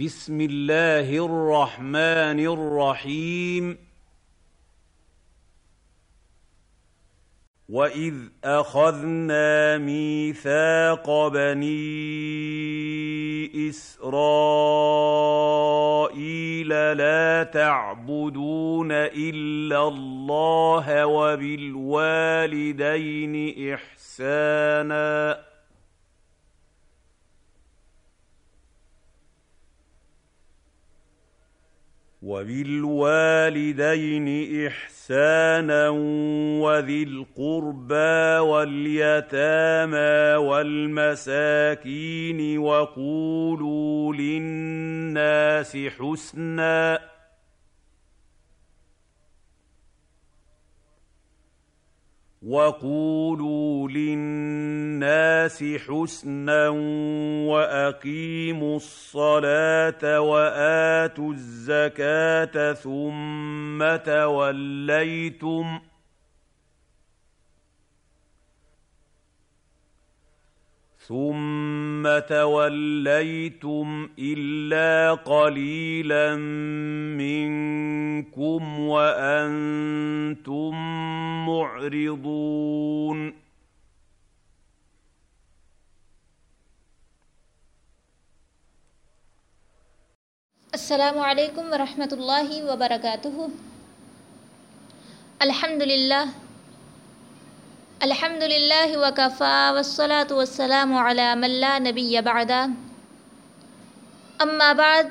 بسم الله الرحمن الرحيم واذ اخذنا ميثاق بني اسرائيل لا تعبدون الا الله وبالوالدين احسانا وبالوالدين احسانا وذي القربى واليتامى والمساكين وقولوا للناس حسنا وقولوا للناس للناس حسنا واقيموا الصلاه واتوا الزكاه ثم توليتم ثم توليتم الا قليلا منكم وانتم معرضون السلام علیکم ورحمۃ اللہ وبرکاتہ۔ الحمد للہ الحمد للہ وکفا والصلاة والسلام علی من لا نبی بعد۔ اما بعد،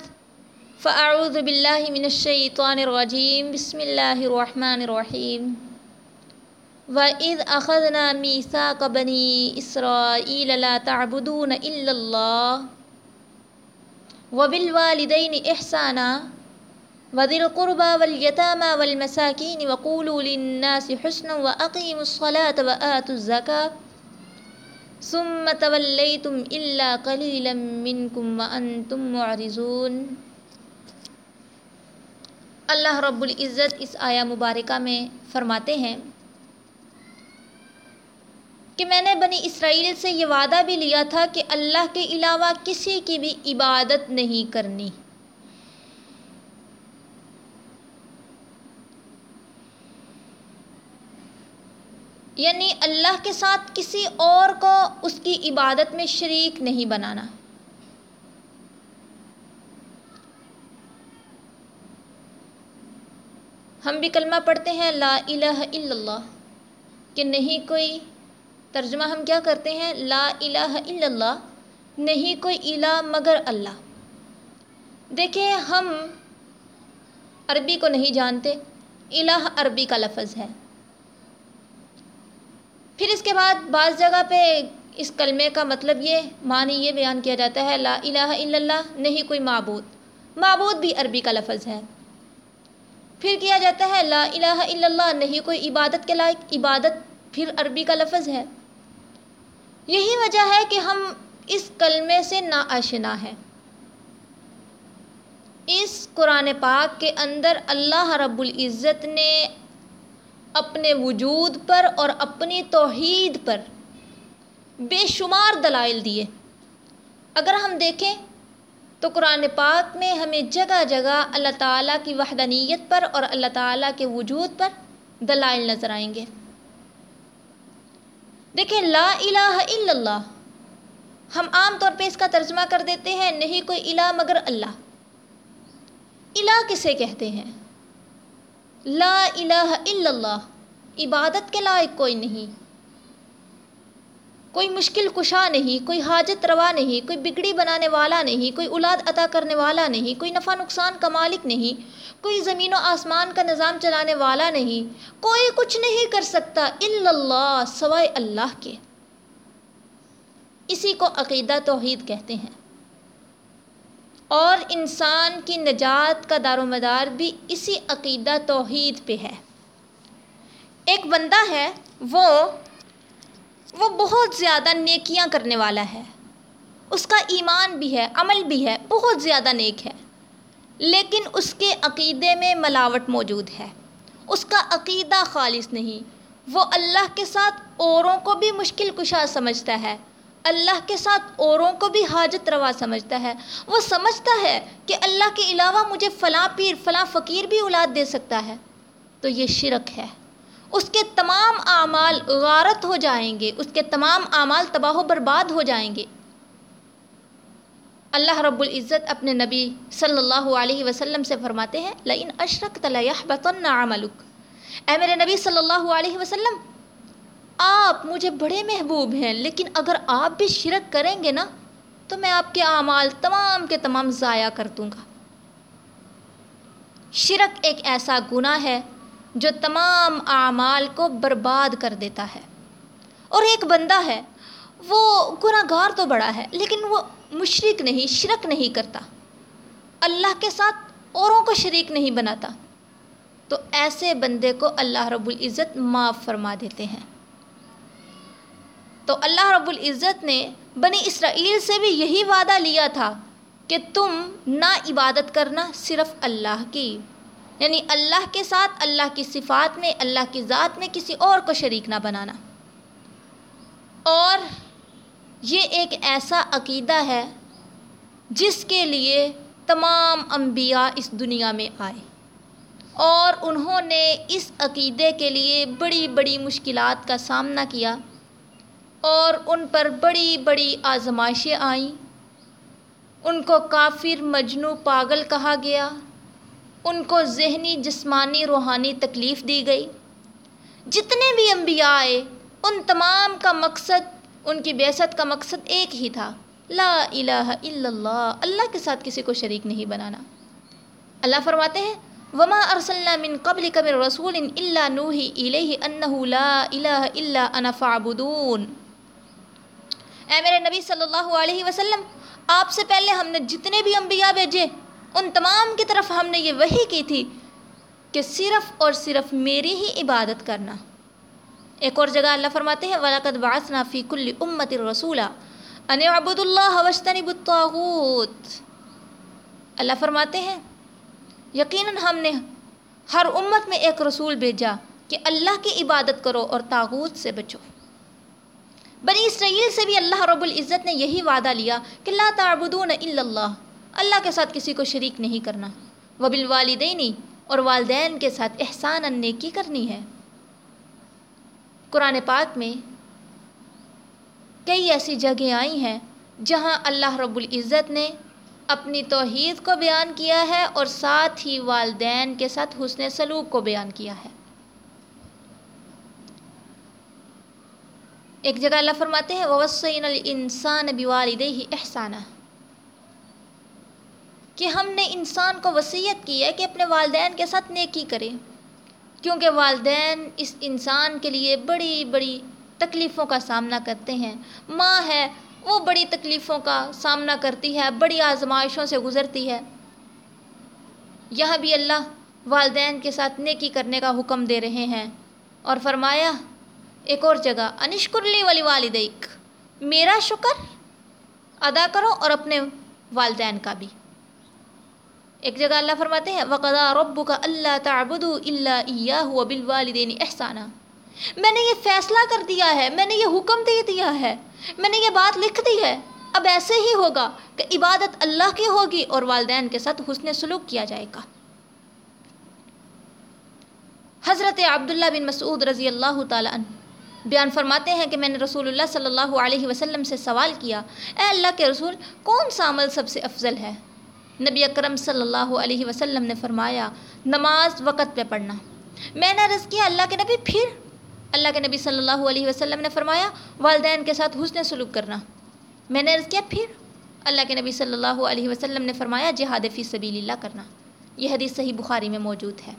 فاعوذ باللہ من الشیطان الرجیم، بسم اللہ الرحمن الرحیم۔ وَإِذْ أَخَذْنَا مِيثَاقَ بَنِي إِسْرَائِيلَ لَا تَعْبُدُونَ إِلَّا اللَّهَ۔ وبل والدین احسانہ وَبِالْوَالِدَيْنِ إِحْسَانًا، وَذِي الْقُرْبَى وَالْيَتَامَى وَالْمَسَاكِينِ، وَقُولُوا لِلنَّاسِ حُسْنًا وَأَقِيمُوا الصَّلَاةَ وَآتُوا الزَّكَاةَ. ثُمَّ تَوَلَّيْتُمْ إِلَّا قَلِيلًا مِّنكُمْ وَأَنتُمْ مُعْرِضُونَ. اللہ رب العزت اس آیا مبارکہ میں فرماتے ہیں کہ میں نے بنی اسرائیل سے یہ وعدہ بھی لیا تھا کہ اللہ کے علاوہ کسی کی بھی عبادت نہیں کرنی۔ یعنی اللہ کے ساتھ کسی اور کو اس کی عبادت میں شریک نہیں بنانا۔ ہم بھی کلمہ پڑھتے ہیں لا الہ الا اللہ کہ نہیں کوئی ترجمہ ہم کیا کرتے ہیں؟ لا الہ الا اللہ، نہیں کوئی الہ مگر اللہ۔ دیکھیں، ہم عربی کو نہیں جانتے، الہ عربی کا لفظ ہے۔ پھر اس کے بعد بعض جگہ پہ اس کلمے کا مطلب یہ، معنی یہ بیان کیا جاتا ہے، لا الہ الا اللہ، نہیں کوئی معبود۔ معبود بھی عربی کا لفظ ہے۔ پھر کیا جاتا ہے؟ لا الہ الا اللہ، نہیں کوئی عبادت کے لائق، عبادت پھر عربی کا لفظ ہے۔ یہی وجہ ہے کہ ہم اس کلمے سے ناآشنا ہیں۔ اس قرآن پاک کے اندر اللہ رب العزت نے اپنے وجود پر اور اپنی توحید پر بے شمار دلائل دیے۔ اگر ہم دیکھیں تو قرآن پاک میں ہمیں جگہ جگہ اللہ تعالیٰ کی وحدانیت پر اور اللہ تعالیٰ کے وجود پر دلائل نظر آئیں گے۔ دیکھیں، لا الہ الا اللہ۔ ہم عام طور پہ اس کا ترجمہ کر دیتے ہیں، نہیں کوئی الہ مگر اللہ۔ الہ کسے کہتے ہیں؟ لا الہ الا اللہ۔ عبادت کے لائق کوئی نہیں۔ کوئی مشکل کشا نہیں، کوئی حاجت روا نہیں، کوئی بگڑی بنانے والا نہیں، کوئی اولاد عطا کرنے والا نہیں، کوئی نفع نقصان کا مالک نہیں، کوئی زمین و آسمان کا نظام چلانے والا نہیں، کوئی کچھ نہیں کر سکتا الا اللہ سوائے اللہ کے۔ اسی کو عقیدہ توحید کہتے ہیں۔ اور انسان کی نجات کا دار و مدار بھی اسی عقیدہ توحید پہ ہے۔ ایک بندہ ہے، وہ وہ بہت زیادہ نیکیاں کرنے والا ہے۔ اس کا ایمان بھی ہے، عمل بھی ہے، بہت زیادہ نیک ہے۔ لیکن اس کے عقیدے میں ملاوٹ موجود ہے۔ اس کا عقیدہ خالص نہیں، وہ اللہ کے ساتھ اوروں کو بھی مشکل کشا سمجھتا ہے۔ اللہ کے ساتھ اوروں کو بھی حاجت روا سمجھتا ہے۔ وہ سمجھتا ہے کہ اللہ کے علاوہ مجھے فلاں پیر، فلاں فقیر بھی اولاد دے سکتا ہے۔ تو یہ شرک ہے۔ اس کے تمام اعمال غارت ہو جائیں گے، اس کے تمام اعمال تباہ و برباد ہو جائیں گے۔ اللہ رب العزت اپنے نبی صلی اللہ علیہ وسلم سے فرماتے ہیں، لئن اشرک تلیہ بطن عملک۔ اے میرے نبی صلی اللہ علیہ وسلم، آپ مجھے بڑے محبوب ہیں، لیکن اگر آپ بھی شرک کریں گے نا، تو میں آپ کے اعمال تمام کے تمام ضائع کر دوں گا۔ شرک ایک ایسا گناہ ہے جو تمام اعمال کو برباد کر دیتا ہے۔ اور ایک بندہ ہے، وہ گناہ گار تو بڑا ہے، لیکن وہ مشرک نہیں، شرک نہیں کرتا۔ اللہ کے ساتھ اوروں کو شریک نہیں بناتا۔ تو ایسے بندے کو اللہ رب العزت معاف فرما دیتے ہیں۔ تو اللہ رب العزت نے بنی اسرائیل سے بھی یہی وعدہ لیا تھا کہ تم نہ عبادت کرنا صرف اللہ کی۔ یعنی اللہ کے ساتھ، اللہ کی صفات میں، اللہ کی ذات میں کسی اور کو شریک نہ بنانا۔ اور یہ ایک ایسا عقیدہ ہے جس کے لیے تمام انبیاء اس دنیا میں آئے۔ اور انہوں نے اس عقیدے کے لیے بڑی بڑی مشکلات کا سامنا کیا۔ اور ان پر بڑی بڑی آزمائشیں آئیں۔ ان کو کافر مجنو پاگل کہا گیا۔ ان کو ذہنی، جسمانی، روحانی تکلیف دی گئی۔ جتنے بھی انبیاء آئے، ان تمام کا مقصد، ان کی بیست کا مقصد ایک ہی تھا۔ لا الہ الا اللہ اللہ کے ساتھ کسی کو شریک نہیں بنانا۔ اللہ فرماتے ہیں، وما ارسلنا من قبل من رسول الا نوحی الیہ انہ لا الہ الا انا فعبدون اے میرے نبی صلی اللہ علیہ وسلم، آپ سے پہلے ہم نے جتنے بھی انبیاء بھیجے ان تمام کی طرف ہم نے یہ وہی کی تھی کہ صرف اور صرف میری ہی عبادت کرنا۔ ایک اور جگہ اللہ فرماتے ہیں ولاقت باسنا فی کل امت رسولہ ان عبد اللہ وشتنی بطاغوت اللہ فرماتے ہیں، یقیناً ہم نے ہر امت میں ایک رسول بھیجا کہ اللہ کی عبادت کرو اور تاغوت سے بچو۔ بنی اسرائیل سے بھی اللہ رب العزت نے یہی وعدہ لیا کہ لا تعبدون الا اللہ۔ اللہ کے ساتھ کسی کو شریک نہیں کرنا۔ وہ بالوالدینی اور والدین کے ساتھ احسان نیکی کرنی ہے۔ قرآن پاک میں کئی ایسی جگہیں آئی ہیں جہاں اللہ رب العزت نے اپنی توحید کو بیان کیا ہے اور ساتھ ہی والدین کے ساتھ حسن سلوک کو بیان کیا ہے۔ ایک جگہ اللہ فرماتے ہیں وسین الانسان بوالدہ احسانہ کہ ہم نے انسان کو وصیت کی ہے کہ اپنے والدین کے ساتھ نیکی کرے۔ کیونکہ والدین اس انسان کے لیے بڑی بڑی تکلیفوں کا سامنا کرتے ہیں۔ ماں ہے، وہ بڑی تکلیفوں کا سامنا کرتی ہے، بڑی آزمائشوں سے گزرتی ہے۔ یہاں بھی اللہ والدین کے ساتھ نیکی کرنے کا حکم دے رہے ہیں۔ اور فرمایا، ایک اور جگہ انشکرلی ولی والدیک، میرا شکر ادا کرو اور اپنے والدین کا بھی۔ ایک جگہ اللہ فرماتے ہیں وقضا رب کا اللہ تعبد اللہ و بالوالدین احسانہ میں نے یہ فیصلہ کر دیا ہے، میں نے یہ حکم دے دیا ہے، میں نے یہ بات لکھ دی ہے۔ اب ایسے ہی ہوگا کہ عبادت اللہ کی ہوگی اور والدین کے ساتھ حسن سلوک کیا جائے گا۔ حضرت عبداللہ بن مسعود رضی اللہ تعالیٰ عنہ بیان فرماتے ہیں کہ میں نے رسول اللہ صلی اللہ علیہ وسلم سے سوال کیا، اے اللہ کے رسول، کون سا عمل سب سے افضل ہے؟ نبی اکرم صلی اللہ علیہ وسلم نے فرمایا، نماز وقت پہ پڑھنا۔ میں نے عرض کیا، اللہ کے نبی، پھر اللہ کے نبی صلی اللہ علیہ وسلم نے فرمایا، والدین کے ساتھ حسن سلوک کرنا۔ میں نے عرض کیا، پھر اللہ کے نبی صلی اللہ علیہ وسلم نے فرمایا، جہاد فی سبیل اللہ کرنا۔ یہ حدیث صحیح بخاری میں موجود ہے۔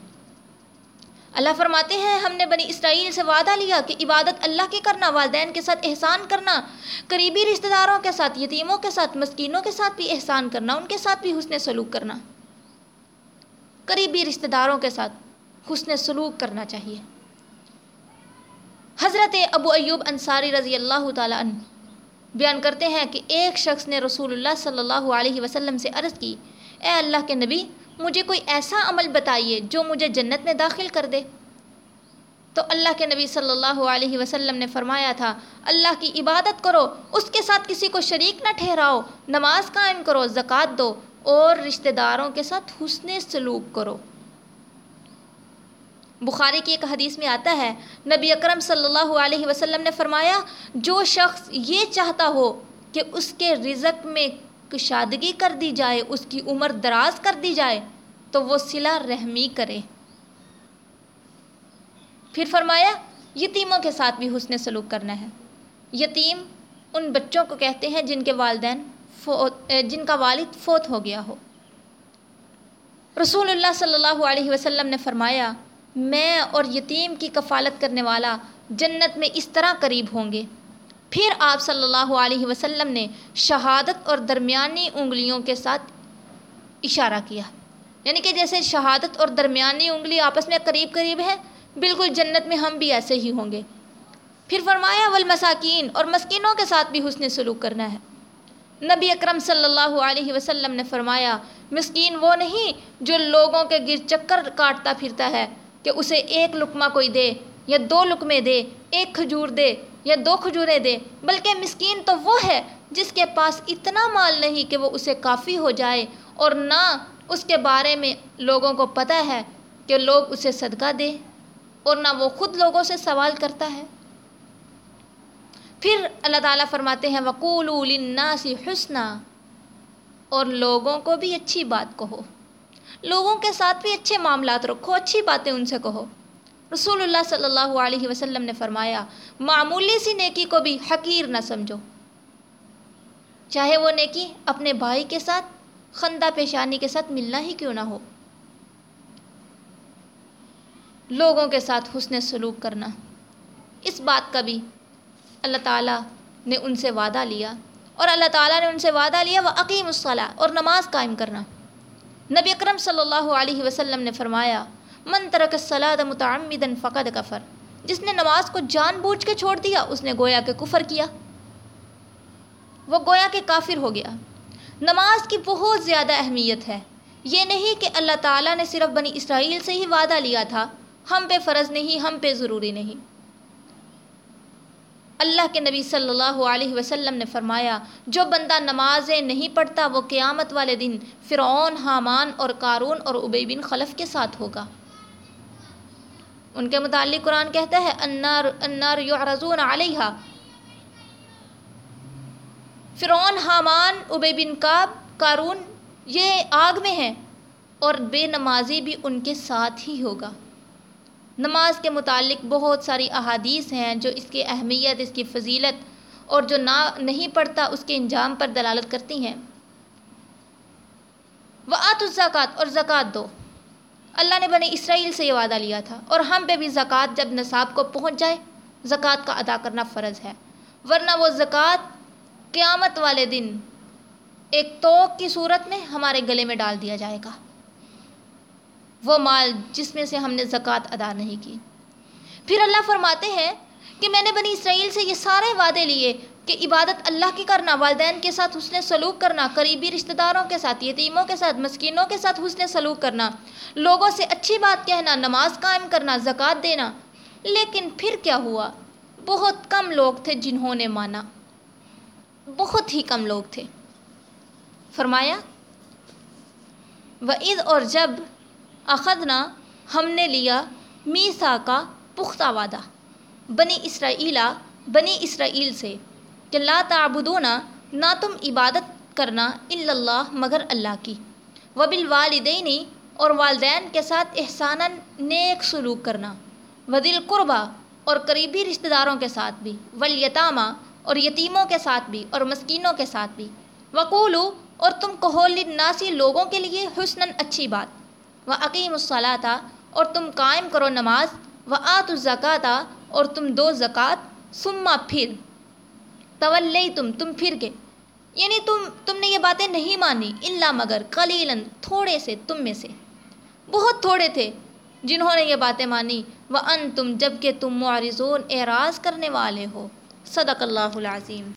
اللہ فرماتے ہیں، ہم نے بنی اسرائیل سے وعدہ لیا کہ عبادت اللہ کی کرنا، والدین کے ساتھ احسان کرنا، قریبی رشتہ داروں کے ساتھ، یتیموں کے ساتھ، مسکینوں کے ساتھ بھی احسان کرنا، ان کے ساتھ بھی حسن سلوک کرنا۔ قریبی رشتہ داروں کے ساتھ حسن سلوک کرنا چاہیے۔ حضرت ابو ایوب انصاری رضی اللہ تعالیٰ عنہ بیان کرتے ہیں کہ ایک شخص نے رسول اللہ صلی اللہ علیہ وسلم سے عرض کی، اے اللہ کے نبی مجھے کوئی ایسا عمل بتائیے جو مجھے جنت میں داخل کر دے؟ تو اللہ کے نبی صلی اللہ علیہ وسلم نے فرمایا تھا، اللہ کی عبادت کرو، اس کے ساتھ کسی کو شریک نہ ٹھہراؤ، نماز قائم کرو، زکوٰۃ دو، اور رشتہ داروں کے ساتھ حسن سلوک کرو۔ بخاری کی ایک حدیث میں آتا ہے، نبی اکرم صلی اللہ علیہ وسلم نے فرمایا، جو شخص یہ چاہتا ہو کہ اس کے رزق میں کشادگی کر دی جائے، اس کی عمر دراز کر دی جائے، تو وہ صلہ رحمی کرے۔ پھر فرمایا، یتیموں کے ساتھ بھی حسن سلوک کرنا ہے۔ یتیم ان بچوں کو کہتے ہیں جن کے والدین فوت، جن کا والد فوت ہو گیا ہو۔ رسول اللہ صلی اللہ علیہ وسلم نے فرمایا، میں اور یتیم کی کفالت کرنے والا جنت میں اس طرح قریب ہوں گے۔ پھر آپ صلی اللہ علیہ وسلم نے شہادت اور درمیانی انگلیوں کے ساتھ اشارہ کیا۔ یعنی کہ جیسے شہادت اور درمیانی انگلی آپس میں قریب قریب ہے بالکل جنت میں ہم بھی ایسے ہی ہوں گے۔ پھر فرمایا، والمساکین، اور مسکینوں کے ساتھ بھی حسن سلوک کرنا ہے۔ نبی اکرم صلی اللہ علیہ وسلم نے فرمایا، مسکین وہ نہیں جو لوگوں کے گر چکر کاٹتا پھرتا ہے کہ اسے ایک لقمہ کوئی دے یا دو لقمے دے، ایک کھجور دے۔ یا دو کھجوریں دے بلکہ مسکین تو وہ ہے جس کے پاس اتنا مال نہیں کہ وہ اسے کافی ہو جائے۔ اور نہ اس کے بارے میں لوگوں کو پتہ ہے کہ لوگ اسے صدقہ دے اور نہ وہ خود لوگوں سے سوال کرتا ہے۔ پھر اللہ تعالیٰ فرماتے ہیں وقول الناسی حسنہ اور لوگوں کو بھی اچھی بات کہو۔ لوگوں کے ساتھ بھی اچھے معاملات رکھو، اچھی باتیں ان سے کہو۔ رسول اللہ صلی اللہ علیہ وسلم نے فرمایا، معمولی سی نیکی کو بھی حقیر نہ سمجھو۔ چاہے وہ نیکی اپنے بھائی کے ساتھ، خندہ پیشانی کے ساتھ ملنا ہی کیوں نہ ہو۔ لوگوں کے ساتھ حسن سلوک کرنا۔ اس بات کا بھی اللہ تعالیٰ نے ان سے وعدہ لیا۔ اور اللہ تعالیٰ نے ان سے وعدہ لیا وہ عقیم الصلاح اور نماز قائم کرنا۔ نبی اکرم صلی اللہ علیہ وسلم نے فرمایا من ترک الصلاۃ متعمدا فقد کفر۔ جس نے نماز کو جان بوجھ کے چھوڑ دیا، اس نے گویا کہ کفر کیا۔ وہ گویا کہ کافر ہو گیا۔ نماز کی بہت زیادہ اہمیت ہے۔ یہ نہیں کہ اللہ تعالیٰ نے صرف بنی اسرائیل سے ہی وعدہ لیا تھا۔ ہم پہ فرض نہیں، ہم پہ ضروری نہیں۔ اللہ کے نبی صلی اللہ علیہ وسلم نے فرمایا، جو بندہ نمازیں نہیں پڑھتا، وہ قیامت والے دن فرعون، حامان اور قارون اور عبی بن خلف کے ساتھ ہوگا۔ ان کے متعلق قرآن کہتا ہے انار انار یعرضون علیہ فرعون، حامان، عبی بن کعب، قارون، یہ آگ میں ہیں اور بے نمازی بھی ان کے ساتھ ہی ہوگا۔ نماز کے متعلق بہت ساری احادیث ہیں جو اس کی اہمیت، اس کی فضیلت اور جو نہ نہیں پڑھتا، اس کے انجام پر دلالت کرتی ہیں۔ وہ آت اور زکوٰۃ دو۔ اللہ نے بنے اسرائیل سے یہ وعدہ لیا تھا۔ اور ہم پہ بھی زکوٰۃ جب نصاب کو پہنچ جائے، زکوٰۃ کا ادا کرنا فرض ہے۔ ورنہ وہ زکوٰۃ قیامت والے دن ایک توق کی صورت میں ہمارے گلے میں ڈال دیا جائے گا۔ وہ مال جس میں سے ہم نے زکوٰۃ ادا نہیں کی۔ پھر اللہ فرماتے ہیں کہ میں نے بنی اسرائیل سے یہ سارے وعدے لیے کہ عبادت اللہ کی کرنا، والدین کے ساتھ حسن سلوک کرنا، قریبی رشتہ داروں کے ساتھ، یتیموں کے ساتھ، مسکینوں کے ساتھ حسن سلوک کرنا، لوگوں سے اچھی بات کہنا، نماز قائم کرنا، زکوٰۃ دینا۔ لیکن پھر کیا ہوا؟ بہت کم لوگ تھے جنہوں نے مانا۔ بہت ہی کم لوگ تھے۔ فرمایا وعید اور جب اخذنا، ہم نے لیا میسا کا پختہ وعدہ، بنی اسرائیلا بنی اسرائیل سے۔ کہ لا تعبدونا، نہ تم عبادت کرنا اللہ مگر اللہ کی۔ وبالوالدینی اور والدین کے ساتھ احسانا نیک سلوک کرنا۔ ودل قربا اور قریبی رشتہ داروں کے ساتھ بھی۔ ولیتامہ اور یتیموں کے ساتھ بھی، اور مسکینوں کے ساتھ بھی۔ وقولو اور تم کہو لناسی لوگوں کے لیے حسن اچھی بات۔ و عقیم الصلاطہ اور تم قائم کرو نماز۔ و آت الزکاتہ اور تم دو زکوٰۃ سما پھر طول تم تم پھر کے یعنی تم تم نے یہ باتیں نہیں مانی۔ اللہ مگر قلیلاً تھوڑے سے تم میں سے۔ بہت تھوڑے تھے جنہوں نے یہ باتیں مانی۔ وہ ان تم جبکہ تم معرضون، اعراض کرنے والے ہو۔ صدق اللہ العظیم۔